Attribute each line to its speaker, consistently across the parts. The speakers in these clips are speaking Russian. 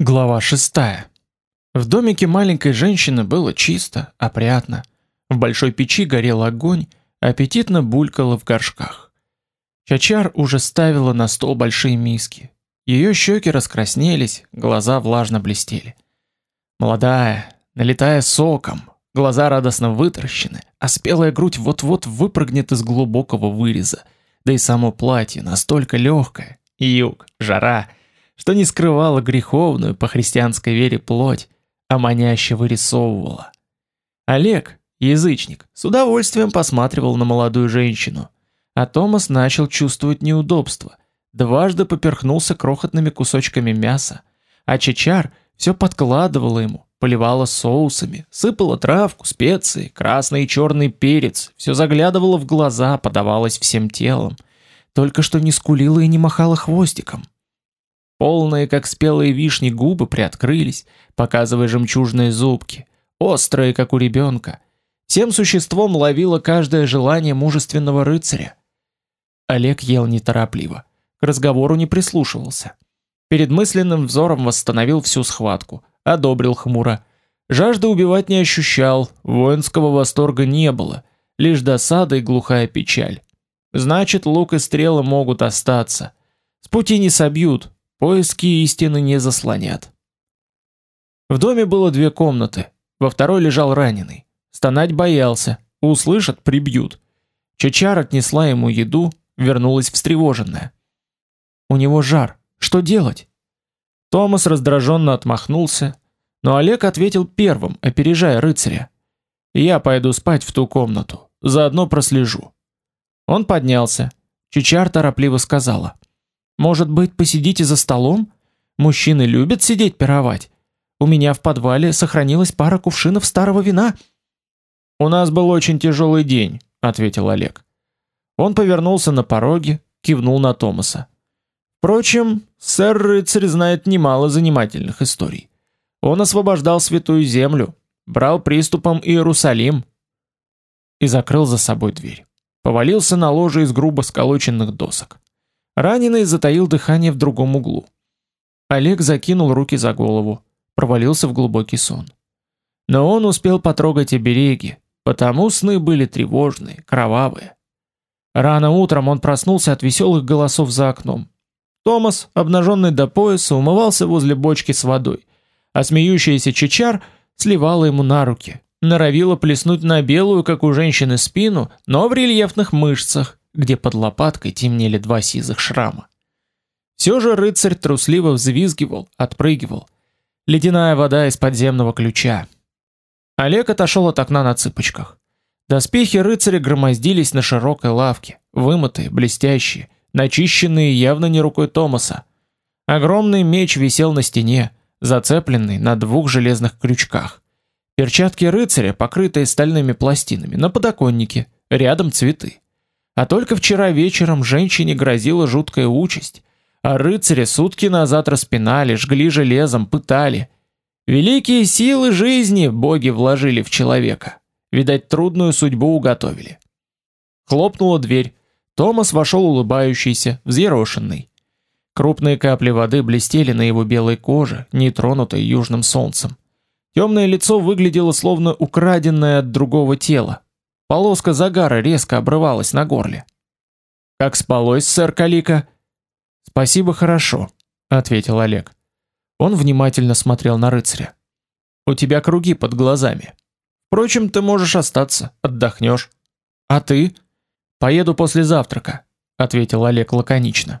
Speaker 1: Глава 6. В домике маленькой женщины было чисто, опрятно. В большой печи горел огонь, аппетитно булькало в горшках. Чачар уже ставила на стол большие миски. Ее щеки раскраснелись, глаза влажно блестели. Молодая, налитая соком, глаза радостно вытаращены, а спелая грудь вот-вот выпрыгнет из глубокого выреза. Да и само платье настолько легкое, юг, жара — что не скрывала греховную по христианской вере плоть, а маняще вырисовывала. Олег, язычник, с удовольствием посматривал на молодую женщину, а Томас начал чувствовать неудобство. Дважды поперхнулся крохотными кусочками мяса, а Чечар все подкладывала ему, поливала соусами, сыпала травку, специи, красный и черный перец, все заглядывала в глаза, подавалась всем телом. Только что не скулила и не махала хвостиком. Полные, как спелые вишни, губы приоткрылись, показывая жемчужные зубки, острые, как у ребенка. Всем существом ловило каждое желание мужественного рыцаря. Олег ел неторопливо, к разговору не прислушивался. Перед мысленным взором восстановил всю схватку, одобрил хмуро. Жажды убивать не ощущал, воинского восторга не было, лишь досада и глухая печаль. Значит, лук и стрелы могут остаться. С пути не собьют, Поиски истины не заслонят. В доме было две комнаты. Во второй лежал раненый. Стонать боялся, услышат прибьют. Чачар отнесла ему еду, вернулась встревоженная. У него жар. Что делать? Томас раздраженно отмахнулся, но Олег ответил первым, опережая рыцаря. Я пойду спать в ту комнату, заодно прослежу. Он поднялся. Чичар торопливо сказала: может быть, посидите за столом? Мужчины любят сидеть пировать. У меня в подвале сохранилась пара кувшинов старого вина. У нас был очень тяжелый день, ответил Олег. Он повернулся на пороге, кивнул на Томаса. Впрочем, сэр рыцарь знает немало занимательных историй. Он освобождал святую землю, брал приступом Иерусалим и закрыл за собой дверь. Повалился на ложе из грубо сколоченных досок. Раненый затаил дыхание в другом углу. Олег закинул руки за голову, провалился в глубокий сон. Но он успел потрогать обереги, потому сны были тревожные, кровавые. Рано утром он проснулся от веселых голосов за окном. Томас, обнаженный до пояса, умывался возле бочки с водой, а смеющаяся Чичар сливала ему на руки, норовила плеснуть на белую, как у женщины, спину, но в рельефных мышцах, где под лопаткой темнели два сизых шрама. Все же рыцарь трусливо взвизгивал, отпрыгивал. Ледяная вода из подземного ключа. Олег отошел от окна на цыпочках. Доспехи рыцаря громоздились на широкой лавке, вымытые, блестящие, начищенные явно не рукой Томаса. Огромный меч висел на стене, зацепленный на двух железных крючках. Перчатки рыцаря, покрытые стальными пластинами, на подоконнике, рядом цветы. А только вчера вечером женщине грозила жуткая участь, а рыцаря сутки назад распинали, жгли железом, пытали. Великие силы жизни боги вложили в человека. Видать, трудную судьбу уготовили. Хлопнула дверь. Томас вошел улыбающийся, взъерошенный. Крупные капли воды блестели на его белой коже, не тронутой южным солнцем. Темное лицо выглядело словно украденное от другого тела, Полоска загара резко обрывалась на горле. Как спалось, сэр Калика? Спасибо, хорошо, ответил Олег. Он внимательно смотрел на рыцаря. У тебя круги под глазами. Впрочем, ты можешь остаться, отдохнешь. А ты? Поеду после завтрака, ответил Олег лаконично.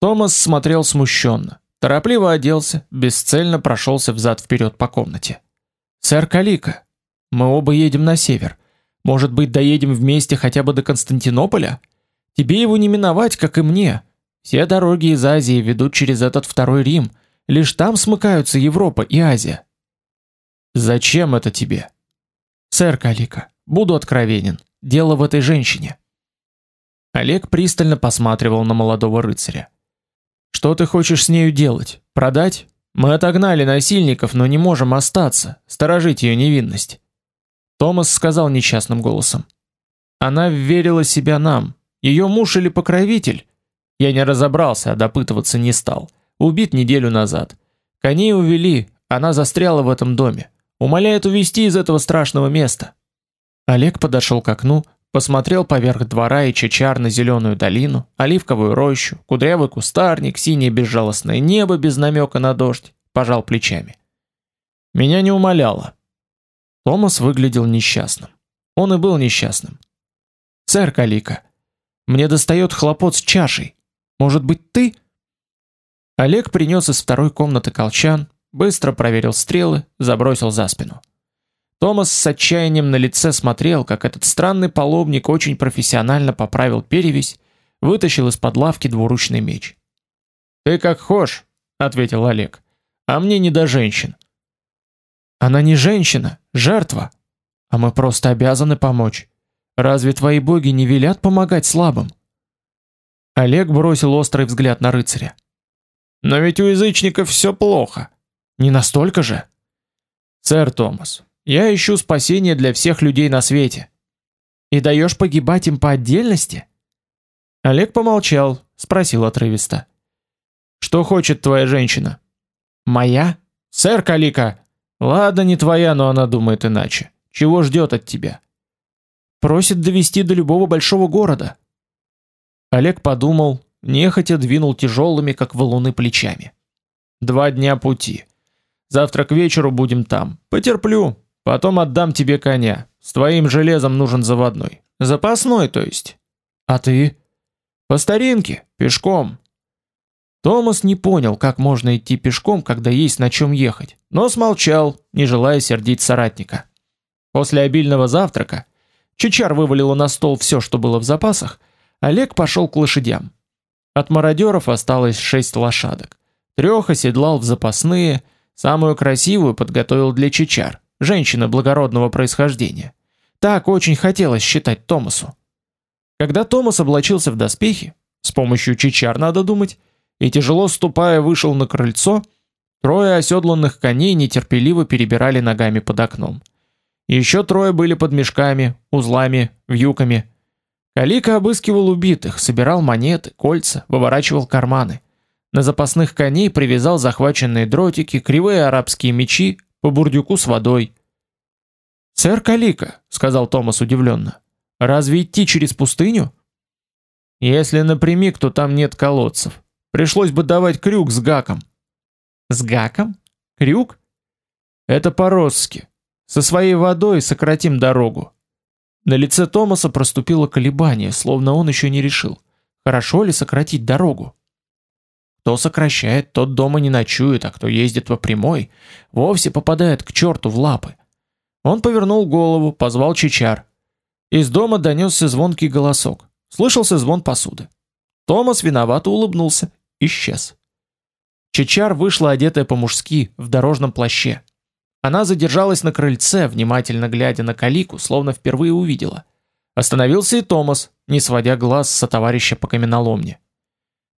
Speaker 1: Томас смотрел смущенно, торопливо оделся, бесцельно прошелся взад вперед по комнате. Сэр Калика, мы оба едем на север. Может быть, доедем вместе хотя бы до Константинополя? Тебе его не миновать, как и мне. Все дороги из Азии ведут через этот второй Рим. Лишь там смыкаются Европа и Азия. Зачем это тебе? Сэр Калика, буду откровенен. Дело в этой женщине. Олег пристально посматривал на молодого рыцаря. Что ты хочешь с нею делать? Продать? Мы отогнали насильников, но не можем остаться, сторожить ее невинность. Томас сказал несчастным голосом: "Она верила себя нам. Ее муж или покровитель? Я не разобрался, а допытываться не стал. Убит неделю назад. Коней увели, она застряла в этом доме. Умоляет увести из этого страшного места. Олег подошел к окну, посмотрел поверх двора и чечар на зеленую долину, оливковую рощу, кудрявый кустарник, синее безжалостное небо без намека на дождь, пожал плечами. Меня не умоляло. Томас выглядел несчастным. Он и был несчастным. Сэр Калика, мне достает хлопот с чашей. Может быть, ты? Олег принес из второй комнаты колчан, быстро проверил стрелы, забросил за спину. Томас с отчаянием на лице смотрел, как этот странный паломник очень профессионально поправил перевязь, вытащил из-под лавки двуручный меч. "Ты как хошь", ответил Олег. "А мне не до женщин". "Она не женщина, жертва, а мы просто обязаны помочь. Разве твои боги не велят помогать слабым?" Олег бросил острый взгляд на рыцаря. "Но ведь у язычников все плохо. Не настолько же?" "Сэр Томас, я ищу спасение для всех людей на свете. И даешь погибать им по отдельности? Олег помолчал, спросил отрывисто: "Что хочет твоя женщина?" "Моя? Сэр Калика. Ладно, не твоя, но она думает иначе. Чего ждет от тебя?" "Просит довести до любого большого города." Олег подумал, нехотя двинул тяжелыми, как валуны, плечами. Два дня пути. Завтра к вечеру будем там. Потерплю. Потом отдам тебе коня. С твоим железом нужен заводной. Запасной, то есть. А ты? По старинке, пешком. Томас не понял, как можно идти пешком, когда есть на чем ехать, но смолчал, не желая сердить соратника. После обильного завтрака Чичар вывалил на стол все, что было в запасах. Олег пошел к лошадям. От мародеров осталось шесть лошадок. Трех оседлал в запасные, самую красивую подготовил для Чичар женщина благородного происхождения. Так очень хотелось считать Томасу. Когда Томас облачился в доспехи, с помощью чичар надо думать, и тяжело ступая вышел на крыльцо, трое оседланных коней нетерпеливо перебирали ногами под окном. Еще трое были под мешками, узлами, вьюками. Калика обыскивал убитых, собирал монеты, кольца, выворачивал карманы. На запасных коней привязал захваченные дротики, кривые арабские мечи, по бурдюку с водой. "Сэр Калика", сказал Томас удивленно. "Разве идти через пустыню?" "Если напрямик, то там нет колодцев. Пришлось бы давать крюк с гаком". "С гаком? Крюк? Это по-русски. Со своей водой сократим дорогу". На лице Томаса проступило колебание, словно он еще не решил, хорошо ли сократить дорогу. Кто сокращает, тот дома не ночует, а кто ездит по прямой, вовсе попадает к черту в лапы. Он повернул голову, позвал Чичар. Из дома донесся звонкий голосок. Слышался звон посуды. Томас виновато улыбнулся, исчез. Чичар вышла одетая по-мужски, в дорожном плаще. Она задержалась на крыльце, внимательно глядя на Калику, словно впервые увидела. Остановился и Томас, не сводя глаз с товарища по каменоломне.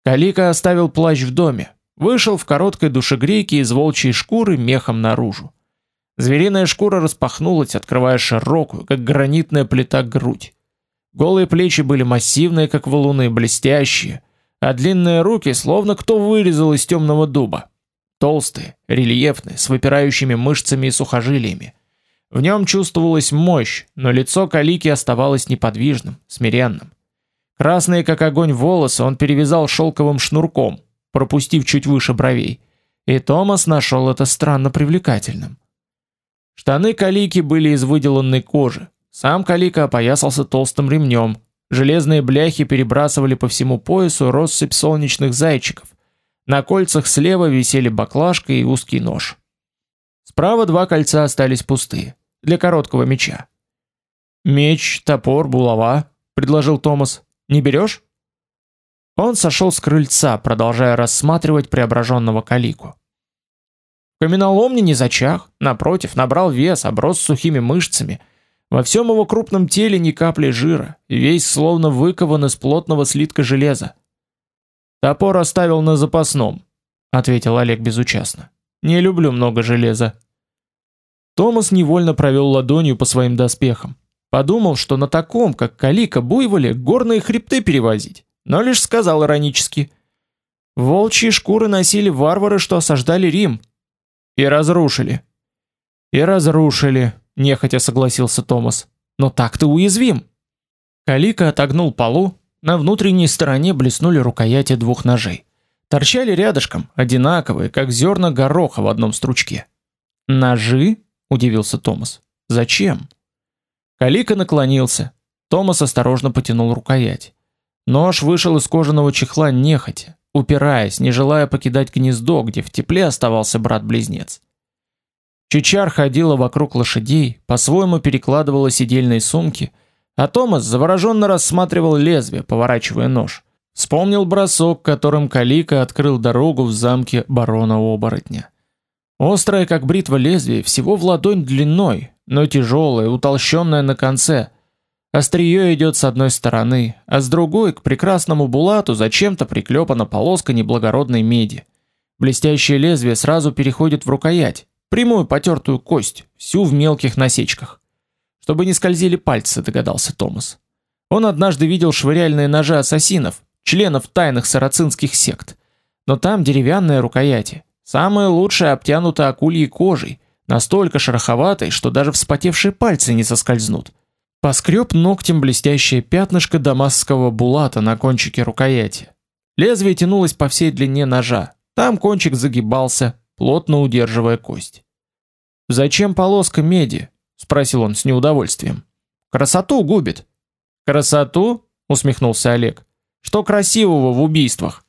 Speaker 1: Калика оставил плащ в доме, вышел в короткой душегрейке из волчьей шкуры мехом наружу. Звериная шкура распахнулась, открывая широкую, как гранитная плита, грудь. Голые плечи были массивные, как валуны, блестящие, а длинные руки словно кто вырезал из темного дуба. Толстые, рельефные, с выпирающими мышцами и сухожилиями. В нем чувствовалась мощь, но лицо Калики оставалось неподвижным, смиренным. Красные как огонь волосы он перевязал шелковым шнурком, пропустив чуть выше бровей. И Томас нашел это странно привлекательным. Штаны Калики были из выделанной кожи. Сам Калика опоясался толстым ремнем. Железные бляхи перебрасывали по всему поясу россыпь солнечных зайчиков. На кольцах слева висели баклажка и узкий нож. Справа два кольца остались пустые, для короткого меча. «Меч, топор, булава», — предложил Томас. Не берешь? Он сошел с крыльца, продолжая рассматривать преображенного калику. Каменоломни не зачах, напротив, набрал вес, оброс сухими мышцами. Во всем его крупном теле ни капли жира, весь словно выкован из плотного слитка железа. Топор оставил на запасном, ответил Олег безучастно. Не люблю много железа. Томас невольно провел ладонью по своим доспехам. Подумал, что на таком, как Калика буйволе, горные хребты перевозить, но лишь сказал иронически: "Волчьи шкуры носили варвары, что осаждали Рим, И разрушили. И разрушили, нехотя согласился Томас. Но так ты уязвим. Калика отогнул полу, на внутренней стороне блеснули рукояти двух ножей. Торчали рядышком, одинаковые, как зерна гороха в одном стручке. Ножи? удивился Томас. Зачем? Калика наклонился. Томас осторожно потянул рукоять. Нож вышел из кожаного чехла нехотя, упираясь, не желая покидать гнездо, где в тепле оставался брат-близнец. Чичар ходила вокруг лошадей, по-своему перекладывала сидельные сумки, а Томас завороженно рассматривал лезвие, поворачивая нож. Вспомнил бросок, которым Калика открыл дорогу в замке барона Оборотня. Острое, как бритва лезвие, всего в ладонь длиной, но тяжелое, утолщенное на конце. Острие идет с одной стороны, а с другой к прекрасному булату зачем-то приклепана полоска неблагородной меди. Блестящее лезвие сразу переходит в рукоять, прямую потертую кость, всю в мелких насечках. Чтобы не скользили пальцы, догадался Томас. Он однажды видел швыряльные ножи ассасинов, членов тайных сарацинских сект. Но там деревянные рукояти, самые лучшие обтянуты акульей кожей, настолько шероховатой, что даже вспотевшие пальцы не соскользнут. Поскреб ногтем блестящее пятнышко дамасского булата на кончике рукояти. Лезвие тянулось по всей длине ножа. Там кончик загибался, плотно удерживая кость. "Зачем полоска меди?" спросил он с неудовольствием. "Красоту губит". "Красоту?" усмехнулся Олег. "Что красивого в убийствах?"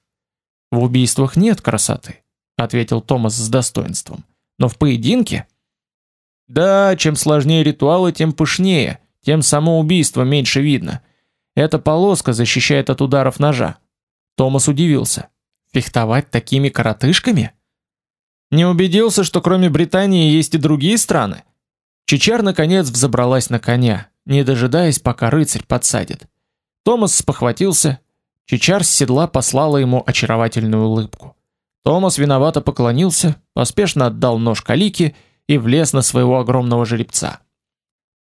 Speaker 1: "В убийствах нет красоты", ответил Томас с достоинством. Но в поединке? Да, чем сложнее ритуалы, тем пышнее, тем само убийство меньше видно. Эта полоска защищает от ударов ножа. Томас удивился. Фехтовать такими коротышками? Не убедился, что кроме Британии есть и другие страны. Чичар наконец взобралась на коня, не дожидаясь, пока рыцарь подсадит. Томас спохватился. Чичар с седла послала ему очаровательную улыбку. Томас виновато поклонился, поспешно отдал нож Калике и влез на своего огромного жеребца.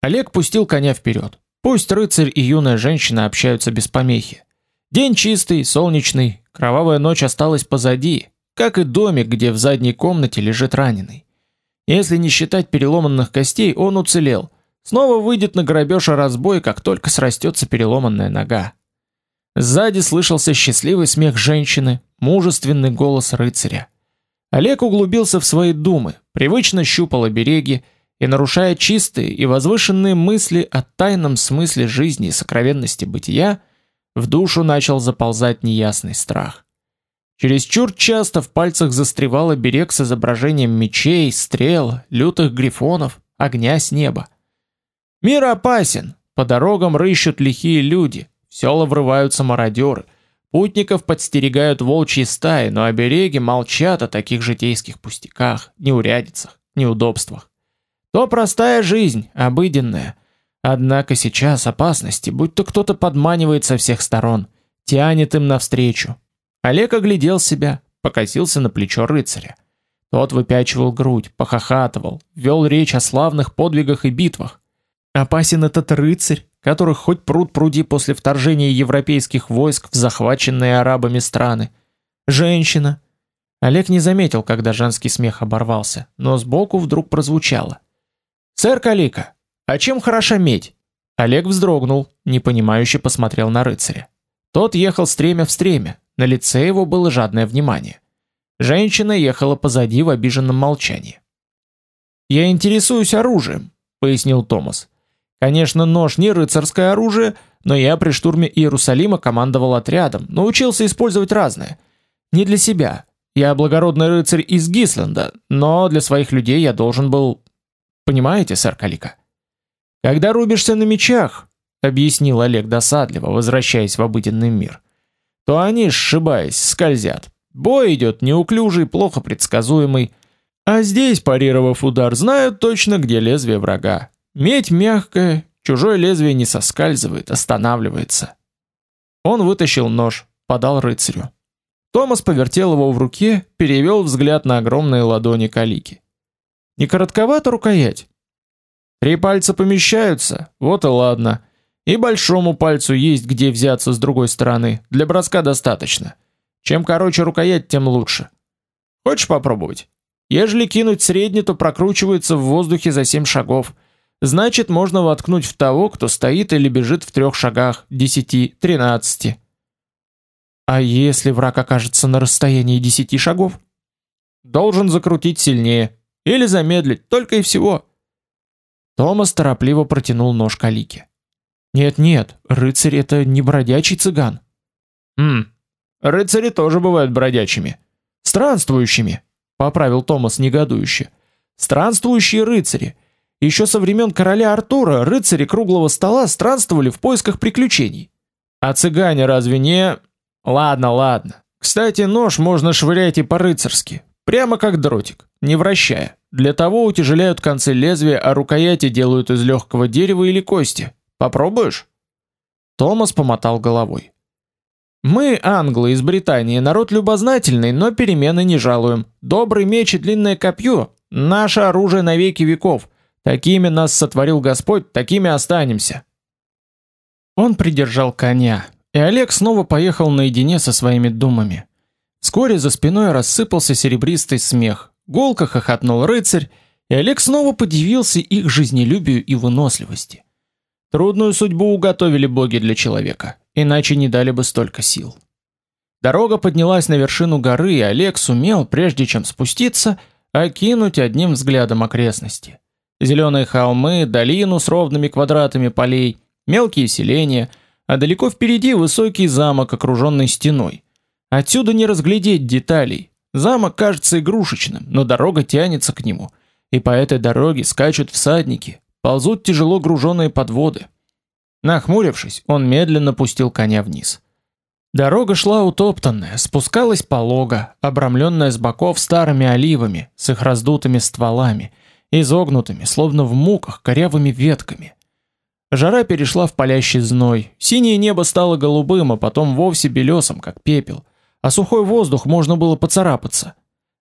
Speaker 1: Олег пустил коня вперед. Пусть рыцарь и юная женщина общаются без помехи. День чистый, солнечный, кровавая ночь осталась позади, как и домик, где в задней комнате лежит раненый. Если не считать переломанных костей, он уцелел. Снова выйдет на грабеж и разбой, как только срастется переломанная нога. Сзади слышался счастливый смех женщины, мужественный голос рыцаря. Олег углубился в свои думы, привычно щупал обереги и нарушая чистые и возвышенные мысли о тайном смысле жизни и сокровенности бытия, в душу начал заползать неясный страх. Через чур часто в пальцах застревал оберег с изображением мечей, стрел, лютых грифонов, огня с неба. Мир опасен, по дорогам рыщут лихие люди, в села врываются мародеры. Путников подстерегают волчьи стаи, но обереги молчат о таких житейских пустяках, неурядицах, неудобствах. То простая жизнь, обыденная. Однако сейчас опасности, будь то кто-то подманивает со всех сторон, тянет им навстречу. Олег оглядел себя, покосился на плечо рыцаря. Тот выпячивал грудь, похохатывал, вел речь о славных подвигах и битвах. Опасен этот рыцарь, которых хоть пруд пруди после вторжения европейских войск в захваченные арабами страны. Женщина. Олег не заметил, когда женский смех оборвался, но сбоку вдруг прозвучало: "Сэр Калика, а чем хороша медь?" Олег вздрогнул, непонимающе посмотрел на рыцаря. Тот ехал стремя в стремя, на лице его было жадное внимание. Женщина ехала позади в обиженном молчании. "Я интересуюсь оружием", пояснил Томас. Конечно, нож не рыцарское оружие, но я при штурме Иерусалима командовал отрядом, научился использовать разное. Не для себя. Я благородный рыцарь из Гисленда, но для своих людей я должен был, понимаете, сэр Калика. Когда рубишься на мечах, объяснил Олег досадливо, возвращаясь в обыденный мир, то они, сшибаясь, скользят. Бой идет неуклюжий, плохо предсказуемый, а здесь, парировав удар, знают точно, где лезвие врага. Медь мягкая, чужое лезвие не соскальзывает, останавливается. Он вытащил нож, подал рыцарю. Томас повертел его в руке, перевел взгляд на огромные ладони Калики. Не коротковата рукоять? Три пальца помещаются, вот и ладно. И большому пальцу есть где взяться с другой стороны, для броска достаточно. Чем короче рукоять, тем лучше. Хочешь попробовать? Ежели кинуть средний, то прокручивается в воздухе за семь шагов. Значит, можно воткнуть в того, кто стоит или бежит в трех шагах, десяти, тринадцати. А если враг окажется на расстоянии десяти шагов? Должен закрутить сильнее или замедлить, только и всего. Томас торопливо протянул нож к Алике. Нет-нет, рыцарь это не бродячий цыган. Хм. Рыцари тоже бывают бродячими, странствующими, поправил Томас негодующе. Странствующие рыцари. Еще со времен короля Артура рыцари круглого стола странствовали в поисках приключений. А цыгане разве не Ладно, ладно. Кстати, нож можно швырять и по-рыцарски, прямо как дротик, не вращая. Для того утяжеляют концы лезвия, а рукояти делают из легкого дерева или кости. Попробуешь? Томас помотал головой. Мы, англы из Британии, народ любознательный, но перемены не жалуем. Добрый меч и длинное копье наше оружие на веки веков. Такими нас сотворил Господь, такими останемся. Он придержал коня, и Олег снова поехал наедине со своими думами. Вскоре за спиной рассыпался серебристый смех. Голко хохотнул рыцарь, и Олег снова подивился их жизнелюбию и выносливости. Трудную судьбу уготовили боги для человека, иначе не дали бы столько сил. Дорога поднялась на вершину горы, и Олег сумел, прежде чем спуститься, окинуть одним взглядом окрестности. Зеленые холмы, долину с ровными квадратами полей, мелкие селения, а далеко впереди высокий замок, окруженный стеной. Отсюда не разглядеть деталей. Замок кажется игрушечным, но дорога тянется к нему, и по этой дороге скачут всадники, ползут тяжело груженные подводы. Нахмурившись, он медленно пустил коня вниз. Дорога шла утоптанная, спускалась полого, обрамленная с боков старыми оливами с их раздутыми стволами, изогнутыми, словно в муках, корявыми ветками. Жара перешла в палящий зной. Синее небо стало голубым, а потом вовсе белесым, как пепел. А сухой воздух можно было поцарапаться.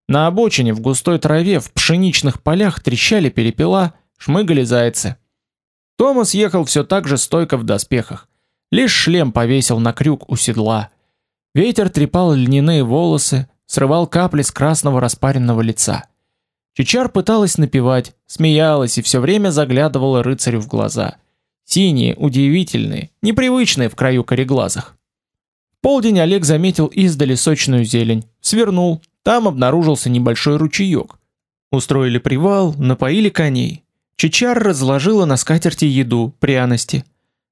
Speaker 1: На обочине в густой траве в пшеничных полях трещали перепела, шмыгали зайцы. Томас ехал все так же стойко в доспехах. Лишь шлем повесил на крюк у седла. Ветер трепал льняные волосы, срывал капли с красного распаренного лица. Чичар пыталась напевать, смеялась и все время заглядывала рыцарю в глаза. Синие, удивительные, непривычные в краю кореглазых. Полдень Олег заметил издали сочную зелень, свернул, там обнаружился небольшой ручеек. Устроили привал, напоили коней. Чичар разложила на скатерти еду, пряности.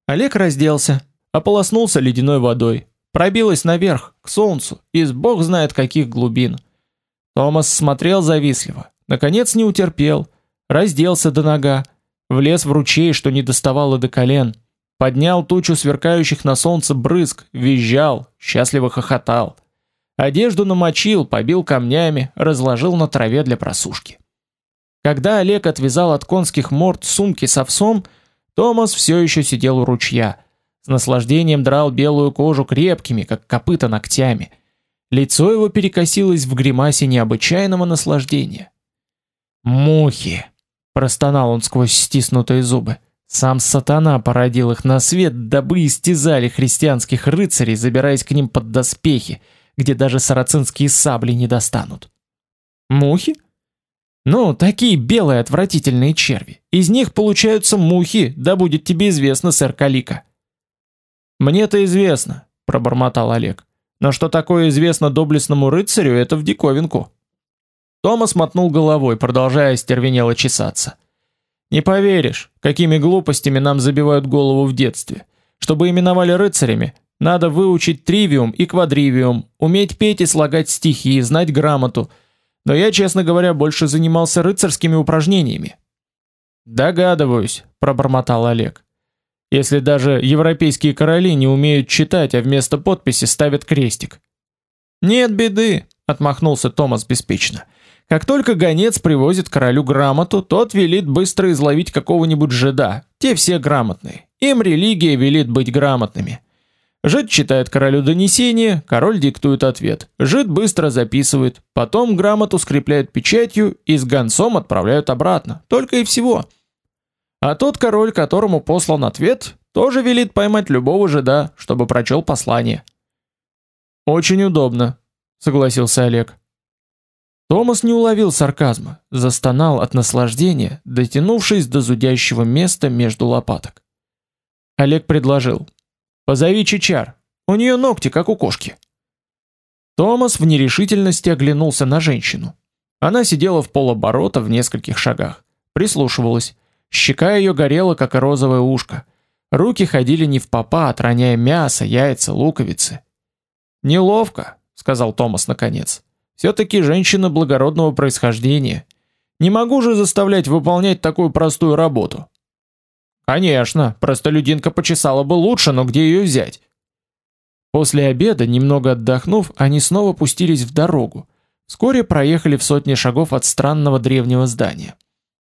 Speaker 1: Олег разделся, ополоснулся ледяной водой, пробилась наверх, к солнцу, из бог знает каких глубин. Томас смотрел завистливо, наконец не утерпел, разделся до нога, влез в ручей, что не доставало до колен, поднял тучу сверкающих на солнце брызг, визжал, счастливо хохотал. Одежду намочил, побил камнями, разложил на траве для просушки. Когда Олег отвязал от конских морд сумки с овсом, Томас все еще сидел у ручья, с наслаждением драл белую кожу крепкими, как копыта ногтями. Лицо его перекосилось в гримасе необычайного наслаждения. Мухи, простонал он сквозь стиснутые зубы. Сам сатана породил их на свет, дабы истязали христианских рыцарей, забираясь к ним под доспехи, где даже сарацинские сабли не достанут. Мухи? Ну, такие белые отвратительные черви. Из них получаются мухи, да будет тебе известно, сэр Калика. Мне-то известно, пробормотал Олег. Но что такое известно доблестному рыцарю, это в диковинку. Томас мотнул головой, продолжая стервенело чесаться. Не поверишь, какими глупостями нам забивают голову в детстве. Чтобы именовали рыцарями, надо выучить тривиум и квадривиум, уметь петь и слагать стихи, знать грамоту – но я, честно говоря, больше занимался рыцарскими упражнениями. Догадываюсь, пробормотал Олег. Если даже европейские короли не умеют читать, а вместо подписи ставят крестик. Нет беды, отмахнулся Томас беспечно. Как только гонец привозит королю грамоту, тот велит быстро изловить какого-нибудь жида. Те все грамотные. Им религия велит быть грамотными. Жид читает королю донесение, король диктует ответ. Жид быстро записывает, потом грамоту скрепляют печатью и с гонцом отправляют обратно. Только и всего. А тот король, которому послан ответ, тоже велит поймать любого жида, чтобы прочел послание. Очень удобно, согласился Олег. Томас не уловил сарказма, застонал от наслаждения, дотянувшись до зудящего места между лопаток. Олег предложил: "Позови Чичар. У нее ногти как у кошки". Томас в нерешительности оглянулся на женщину. Она сидела в полоборота в нескольких шагах, прислушивалась. Щека ее горела как розовое ушко. Руки ходили не в попад, роняя мясо, яйца, луковицы. "Неловко", сказал Томас наконец. все таки женщина благородного происхождения. Не могу же заставлять выполнять такую простую работу. Конечно, простолюдинка почесала бы лучше, но где ее взять? После обеда, немного отдохнув, они снова пустились в дорогу. Вскоре проехали в сотни шагов от странного древнего здания.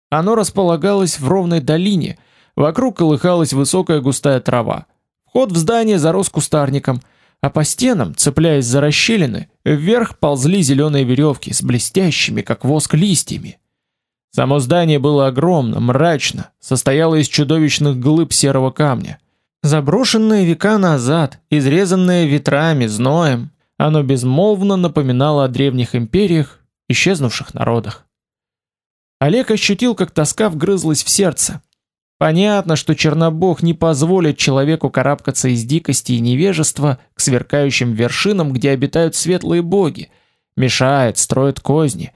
Speaker 1: Оно располагалось в ровной долине, Вокруг колыхалась высокая густая трава. Вход в здание зарос кустарником, а по стенам, цепляясь за расщелины, вверх ползли зеленые веревки с блестящими, как воск, листьями. Само здание было огромно, мрачно, состояло из чудовищных глыб серого камня. Заброшенное века назад, изрезанное ветрами, зноем, оно безмолвно напоминало о древних империях, исчезнувших народах. Олег ощутил, как тоска вгрызлась в сердце, Понятно, что Чернобог не позволит человеку карабкаться из дикости и невежества к сверкающим вершинам, где обитают светлые боги, мешает, строит козни.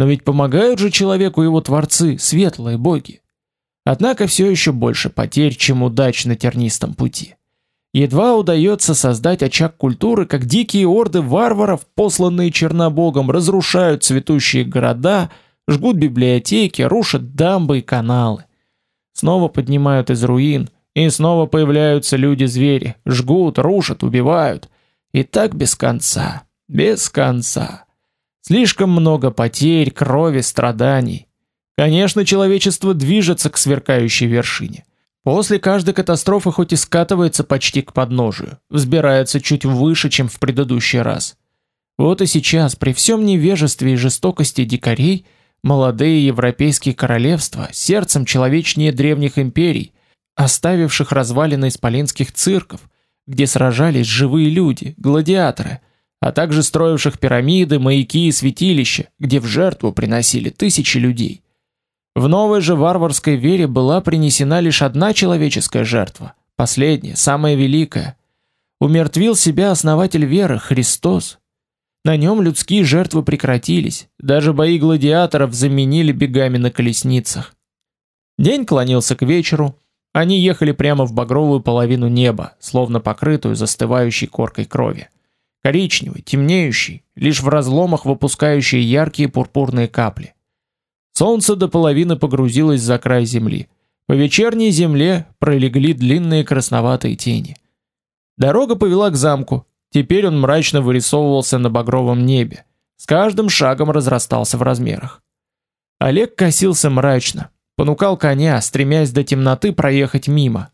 Speaker 1: Но ведь помогают же человеку его творцы, светлые боги. Однако все еще больше потерь, чем удач на тернистом пути. Едва удается создать очаг культуры, как дикие орды варваров, посланные Чернобогом, разрушают цветущие города, жгут библиотеки, рушат дамбы и каналы снова поднимают из руин, и снова появляются люди-звери, жгут, рушат, убивают. И так без конца, без конца. Слишком много потерь, крови, страданий. Конечно, человечество движется к сверкающей вершине. После каждой катастрофы хоть и скатывается почти к подножию, взбирается чуть выше, чем в предыдущий раз. Вот и сейчас, при всем невежестве и жестокости дикарей, Молодые европейские королевства, сердцем человечнее древних империй, оставивших развалины исполинских цирков, где сражались живые люди, гладиаторы, а также строивших пирамиды, маяки и святилища, где в жертву приносили тысячи людей. В новой же варварской вере была принесена лишь одна человеческая жертва, последняя, самая великая. Умертвил себя основатель веры Христос, на нем людские жертвы прекратились, даже бои гладиаторов заменили бегами на колесницах. День клонился к вечеру, они ехали прямо в багровую половину неба, словно покрытую застывающей коркой крови. Коричневый, темнеющий, лишь в разломах выпускающий яркие пурпурные капли. Солнце до половины погрузилось за край земли. По вечерней земле пролегли длинные красноватые тени. Дорога повела к замку, Теперь он мрачно вырисовывался на багровом небе, с каждым шагом разрастался в размерах. Олег косился мрачно, понукал коня, стремясь до темноты проехать мимо.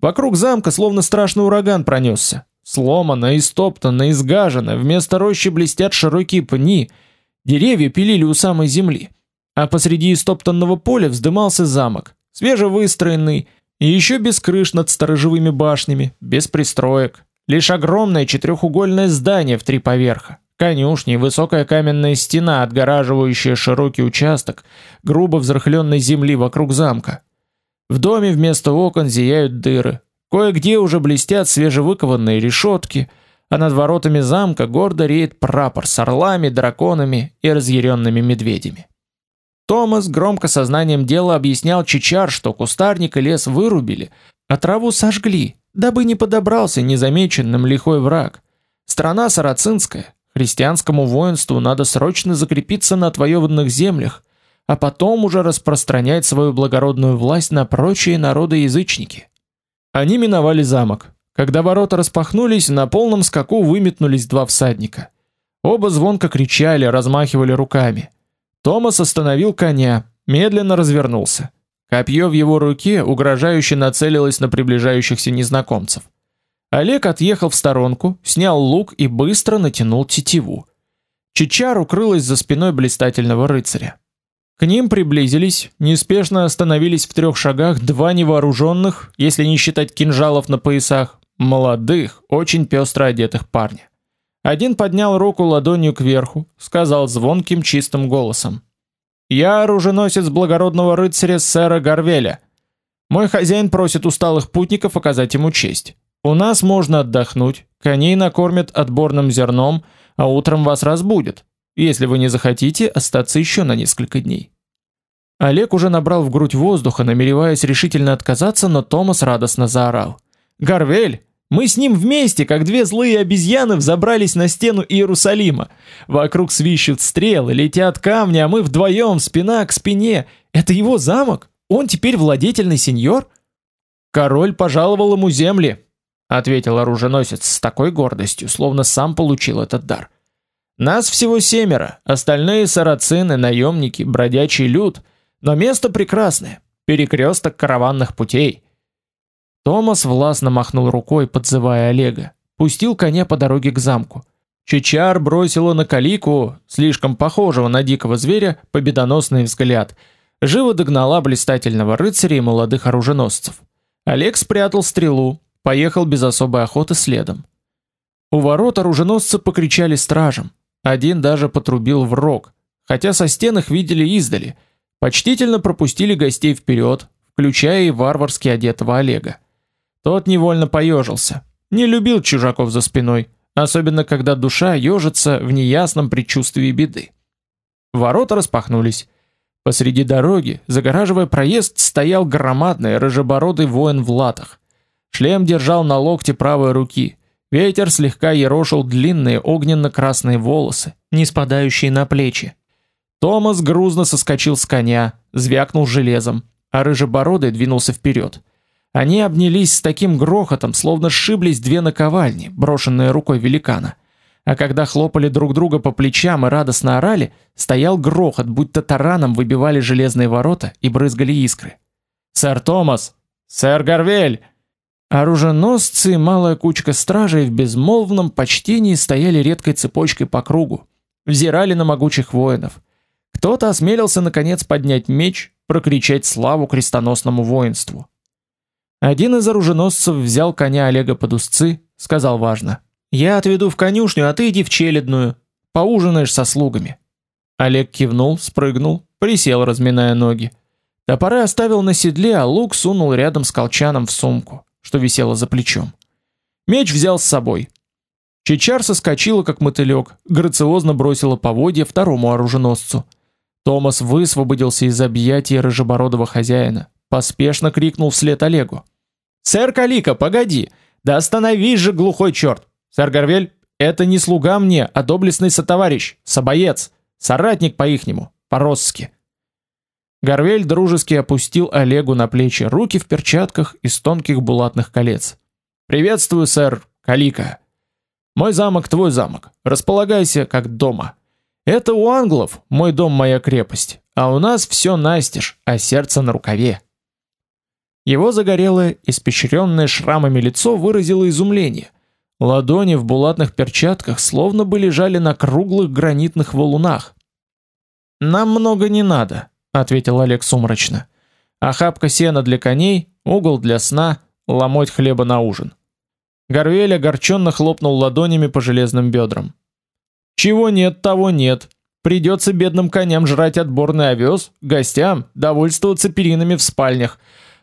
Speaker 1: Вокруг замка словно страшный ураган пронесся. Сломано, истоптано, изгажено, вместо рощи блестят широкие пни, деревья пилили у самой земли. А посреди истоптанного поля вздымался замок, свежевыстроенный, и еще без крыш над сторожевыми башнями, без пристроек, Лишь огромное четырехугольное здание в три поверха, конюшни, высокая каменная стена, отгораживающая широкий участок грубо взрыхленной земли вокруг замка. В доме вместо окон зияют дыры. Кое-где уже блестят свежевыкованные решетки, а над воротами замка гордо реет прапор с орлами, драконами и разъяренными медведями. Томас громко сознанием дела объяснял Чичар, что кустарник и лес вырубили, а траву сожгли, дабы не подобрался незамеченным лихой враг. Страна сарацинская, христианскому воинству надо срочно закрепиться на отвоеванных землях, а потом уже распространять свою благородную власть на прочие народы-язычники. Они миновали замок. Когда ворота распахнулись, на полном скаку выметнулись два всадника. Оба звонко кричали, размахивали руками. Томас остановил коня, медленно развернулся. Копье в его руке угрожающе нацелилось на приближающихся незнакомцев. Олег отъехал в сторонку, снял лук и быстро натянул тетиву. Чичар укрылась за спиной блистательного рыцаря. К ним приблизились, неспешно остановились в трех шагах два невооруженных, если не считать кинжалов на поясах, молодых, очень пестро одетых парня. Один поднял руку ладонью кверху, сказал звонким чистым голосом: "Я оруженосец благородного рыцаря сэра Гарвеля. Мой хозяин просит усталых путников оказать ему честь. У нас можно отдохнуть, коней накормят отборным зерном, а утром вас разбудят, если вы не захотите остаться еще на несколько дней". Олег уже набрал в грудь воздуха, намереваясь решительно отказаться, но Томас радостно заорал: "Гарвель, мы с ним вместе, как две злые обезьяны, взобрались на стену Иерусалима. Вокруг свищут стрелы, летят камни, а мы вдвоем, спина к спине. Это его замок? Он теперь владетельный сеньор? Король пожаловал ему земли, ответил оруженосец с такой гордостью, словно сам получил этот дар. Нас всего семеро, остальные сарацины, наемники, бродячий люд, но место прекрасное, перекресток караванных путей. Томас властно махнул рукой, подзывая Олега, пустил коня по дороге к замку. Чичар бросила на Калику, слишком похожего на дикого зверя, победоносный взгляд. Живо догнала блистательного рыцаря и молодых оруженосцев. Олег спрятал стрелу, поехал без особой охоты следом. У ворот оруженосцы покричали стражам. Один даже потрубил в рог, хотя со стен их видели издали. Почтительно пропустили гостей вперед, включая и варварски одетого Олега. Тот невольно поежился. Не любил чужаков за спиной, особенно когда душа ежится в неясном предчувствии беды. Ворота распахнулись. Посреди дороги, загораживая проезд, стоял громадный рыжебородый воин в латах. Шлем держал на локте правой руки. Ветер слегка ерошил длинные огненно-красные волосы, не спадающие на плечи. Томас грузно соскочил с коня, звякнул железом, а рыжебородый двинулся вперед. Они обнялись с таким грохотом, словно сшиблись две наковальни, брошенные рукой великана. А когда хлопали друг друга по плечам и радостно орали, стоял грохот, будто тараном выбивали железные ворота и брызгали искры. «Сэр Томас! Сэр Гарвель!» Оруженосцы и малая кучка стражей в безмолвном почтении стояли редкой цепочкой по кругу, взирали на могучих воинов. Кто-то осмелился наконец поднять меч, прокричать славу крестоносному воинству. Один из оруженосцев взял коня Олега под узцы, сказал важно: "Я отведу в конюшню, а ты иди в челядную, поужинаешь со слугами". Олег кивнул, спрыгнул, присел, разминая ноги. Топоры оставил на седле, а лук сунул рядом с колчаном в сумку, что висела за плечом. Меч взял с собой. Чечар соскочила как мотылек, грациозно бросила поводья второму оруженосцу. Томас высвободился из объятий рыжебородого хозяина, поспешно крикнул вслед Олегу: Сэр Калика, погоди. Да остановись же, глухой черт. Сэр Горвель, это не слуга мне, а доблестный сотоварищ, собоец, соратник по-ихнему, по-росски. Горвель дружески опустил Олегу на плечи руки в перчатках из тонких булатных колец. Приветствую, сэр Калика. Мой замок твой замок. Располагайся как дома. Это у англов мой дом моя крепость, а у нас все настежь, а сердце на рукаве. Его загорелое, испещренное шрамами лицо выразило изумление. Ладони в булатных перчатках словно бы лежали на круглых гранитных валунах. Нам много не надо, ответил Олег сумрачно. Охапка сена для коней, угол для сна, ломоть хлеба на ужин. Горвель огорченно хлопнул ладонями по железным бедрам. Чего нет, того нет. Придется бедным коням жрать отборный овес, гостям довольствоваться перинами в спальнях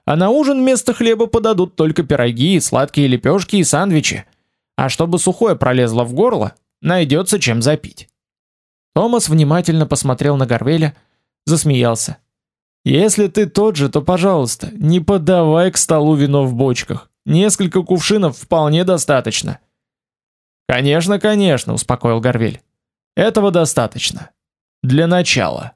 Speaker 1: а на ужин вместо хлеба подадут только пироги, сладкие лепешки и сандвичи. А чтобы сухое пролезло в горло, найдется чем запить. Томас внимательно посмотрел на Горвеля, засмеялся. Если ты тот же, то, пожалуйста, не подавай к столу вино в бочках. Несколько кувшинов вполне достаточно. Конечно, конечно, успокоил Горвель. Этого достаточно. Для начала.